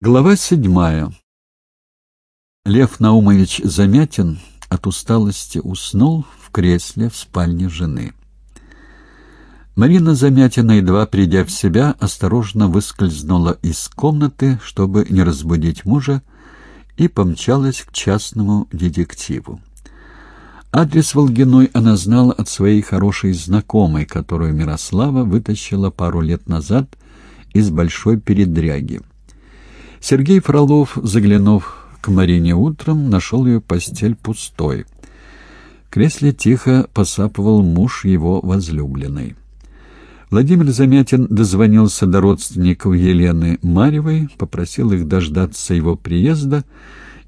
Глава седьмая. Лев Наумович Замятин от усталости уснул в кресле в спальне жены. Марина Замятина, едва придя в себя, осторожно выскользнула из комнаты, чтобы не разбудить мужа, и помчалась к частному детективу. Адрес Волгиной она знала от своей хорошей знакомой, которую Мирослава вытащила пару лет назад из большой передряги. Сергей Фролов, заглянув к Марине утром, нашел ее постель пустой. В кресле тихо посапывал муж его возлюбленной. Владимир Замятин дозвонился до родственников Елены Марьевой, попросил их дождаться его приезда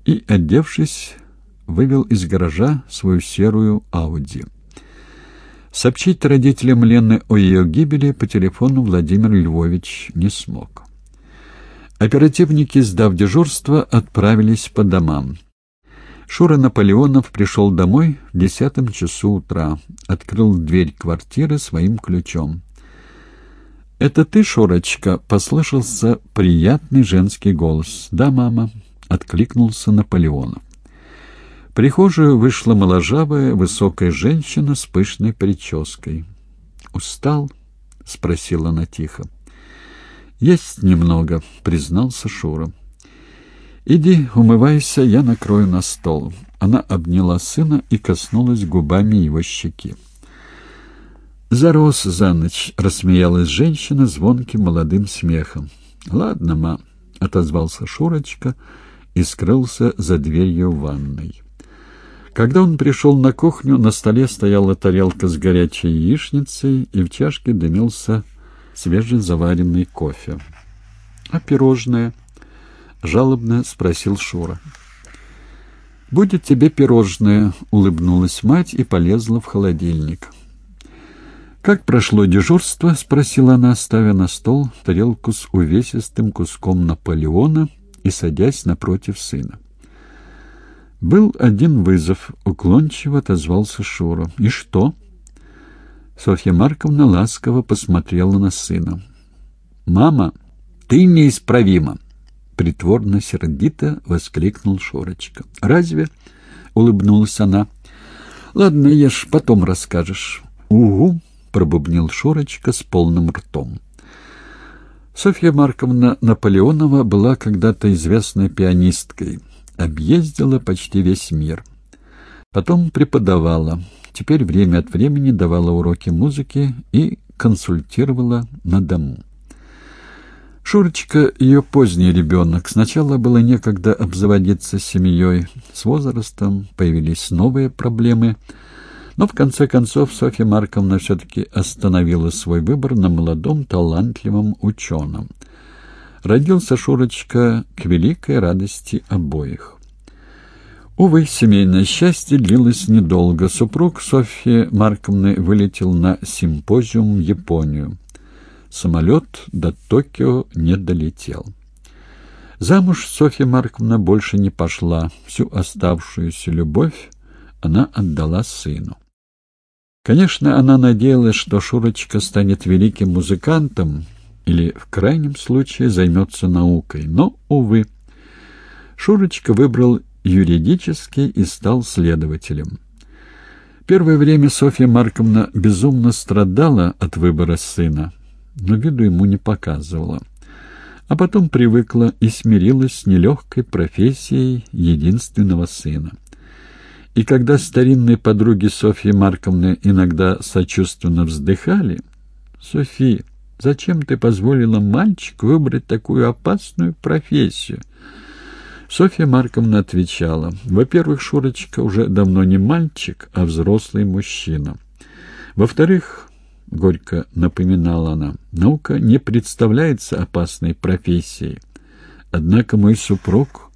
и, одевшись, вывел из гаража свою серую «Ауди». Сообщить родителям Лены о ее гибели по телефону Владимир Львович не смог. Оперативники, сдав дежурство, отправились по домам. Шура Наполеонов пришел домой в десятом часу утра, открыл дверь квартиры своим ключом. «Это ты, Шурочка?» — послышался приятный женский голос. «Да, мама», — откликнулся Наполеонов. В прихожую вышла моложавая, высокая женщина с пышной прической. «Устал?» — спросила она тихо. «Есть немного», — признался Шура. «Иди, умывайся, я накрою на стол». Она обняла сына и коснулась губами его щеки. «Зарос за ночь», — рассмеялась женщина звонким молодым смехом. «Ладно, ма», — отозвался Шурочка и скрылся за дверью ванной. Когда он пришел на кухню, на столе стояла тарелка с горячей яичницей, и в чашке дымился свежезаваренный кофе. — А пирожное? — жалобно спросил Шура. — Будет тебе пирожное, — улыбнулась мать и полезла в холодильник. — Как прошло дежурство? — спросила она, ставя на стол тарелку с увесистым куском Наполеона и садясь напротив сына. Был один вызов, уклончиво отозвался Шура. — И что? — Софья Марковна ласково посмотрела на сына. «Мама, ты неисправима!» Притворно сердито воскликнул Шорочка. «Разве?» — улыбнулась она. «Ладно, ешь, потом расскажешь». «Угу!» — пробубнил Шорочка с полным ртом. Софья Марковна Наполеонова была когда-то известной пианисткой, объездила почти весь мир. Потом преподавала, Теперь время от времени давала уроки музыки и консультировала на дому. Шурочка — ее поздний ребенок. Сначала было некогда обзаводиться семьей. С возрастом появились новые проблемы. Но в конце концов Софья Марковна все-таки остановила свой выбор на молодом талантливом ученом. Родился Шурочка к великой радости обоих. Увы, семейное счастье длилось недолго. Супруг Софьи Марковны вылетел на симпозиум в Японию. Самолет до Токио не долетел. Замуж Софья Марковна больше не пошла. Всю оставшуюся любовь она отдала сыну. Конечно, она надеялась, что Шурочка станет великим музыкантом или, в крайнем случае, займется наукой. Но, увы, Шурочка выбрал юридически и стал следователем. Первое время Софья Марковна безумно страдала от выбора сына, но виду ему не показывала. А потом привыкла и смирилась с нелегкой профессией единственного сына. И когда старинные подруги Софьи Марковны иногда сочувственно вздыхали, «Софи, зачем ты позволила мальчику выбрать такую опасную профессию?» Софья Марковна отвечала, «Во-первых, Шурочка уже давно не мальчик, а взрослый мужчина. Во-вторых, — горько напоминала она, — наука не представляется опасной профессией. Однако мой супруг...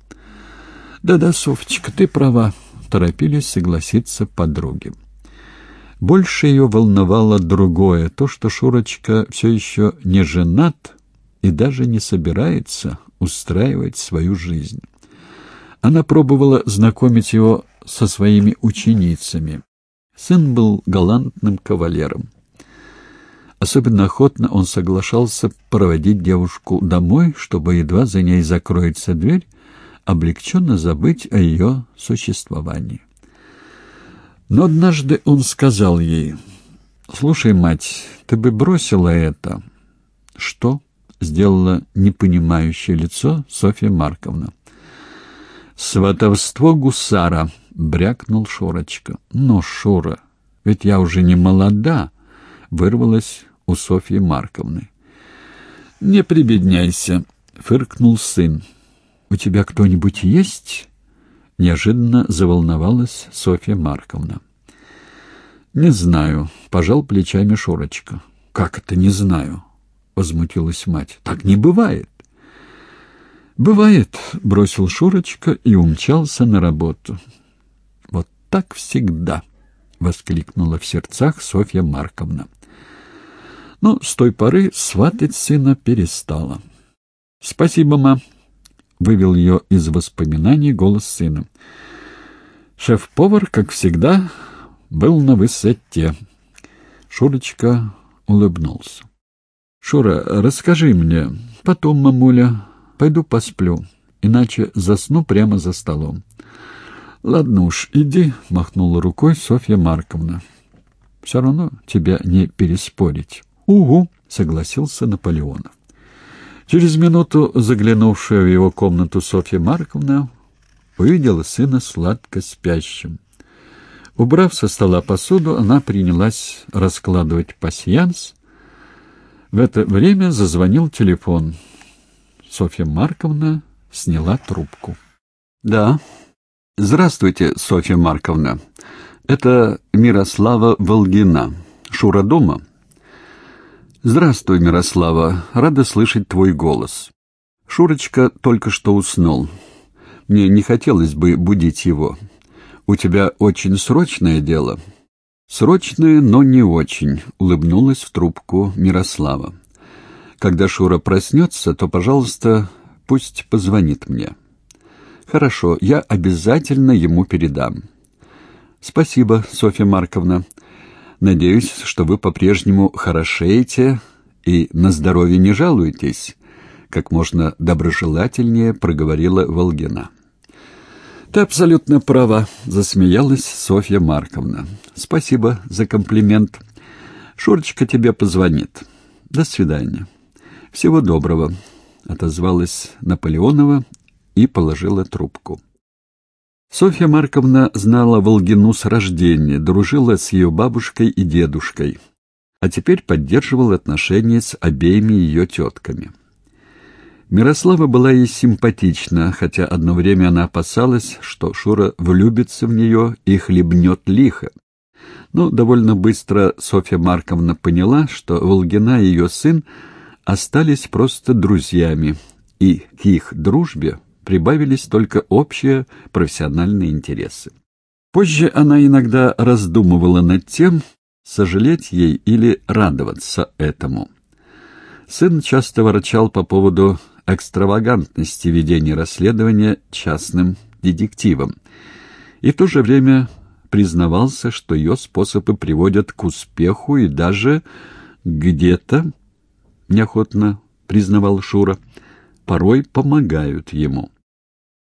Да-да, Софочка, ты права, — торопились согласиться подруги. Больше ее волновало другое, то, что Шурочка все еще не женат и даже не собирается устраивать свою жизнь. Она пробовала знакомить его со своими ученицами. Сын был галантным кавалером. Особенно охотно он соглашался проводить девушку домой, чтобы, едва за ней закроется дверь, облегченно забыть о ее существовании. Но однажды он сказал ей, «Слушай, мать, ты бы бросила это». «Что?» — сделала непонимающее лицо Софья Марковна. «Сватовство гусара», — брякнул Шурочка. «Но, Шура, ведь я уже не молода», — вырвалась у Софьи Марковны. «Не прибедняйся», — фыркнул сын. «У тебя кто-нибудь есть?» Неожиданно заволновалась Софья Марковна. «Не знаю», — пожал плечами Шурочка. «Как это не знаю?» — возмутилась мать. «Так не бывает». «Бывает», — бросил Шурочка и умчался на работу. «Вот так всегда», — воскликнула в сердцах Софья Марковна. Но с той поры сватать сына перестала. «Спасибо, ма», — вывел ее из воспоминаний голос сына. Шеф-повар, как всегда, был на высоте. Шурочка улыбнулся. «Шура, расскажи мне. Потом, мамуля, Пойду посплю, иначе засну прямо за столом. — Ладно уж, иди, — махнула рукой Софья Марковна. — Все равно тебя не переспорить. — Угу, — согласился Наполеонов. Через минуту заглянувшая в его комнату Софья Марковна увидела сына сладко спящим. Убрав со стола посуду, она принялась раскладывать пасьянс. В это время зазвонил телефон — Софья Марковна сняла трубку. «Да. Здравствуйте, Софья Марковна. Это Мирослава Волгина. Шура дома?» «Здравствуй, Мирослава. Рада слышать твой голос. Шурочка только что уснул. Мне не хотелось бы будить его. У тебя очень срочное дело?» «Срочное, но не очень», — улыбнулась в трубку Мирослава. Когда Шура проснется, то, пожалуйста, пусть позвонит мне. Хорошо, я обязательно ему передам. Спасибо, Софья Марковна. Надеюсь, что вы по-прежнему хорошеете и на здоровье не жалуетесь, как можно доброжелательнее проговорила Волгина. Ты абсолютно права, засмеялась Софья Марковна. Спасибо за комплимент. Шурочка тебе позвонит. До свидания. «Всего доброго», — отозвалась Наполеонова и положила трубку. Софья Марковна знала Волгину с рождения, дружила с ее бабушкой и дедушкой, а теперь поддерживала отношения с обеими ее тетками. Мирослава была ей симпатична, хотя одно время она опасалась, что Шура влюбится в нее и хлебнет лихо. Но довольно быстро Софья Марковна поняла, что Волгина и ее сын — остались просто друзьями, и к их дружбе прибавились только общие профессиональные интересы. Позже она иногда раздумывала над тем, сожалеть ей или радоваться этому. Сын часто ворчал по поводу экстравагантности ведения расследования частным детективом, и в то же время признавался, что ее способы приводят к успеху и даже где-то — неохотно признавал Шура, — порой помогают ему.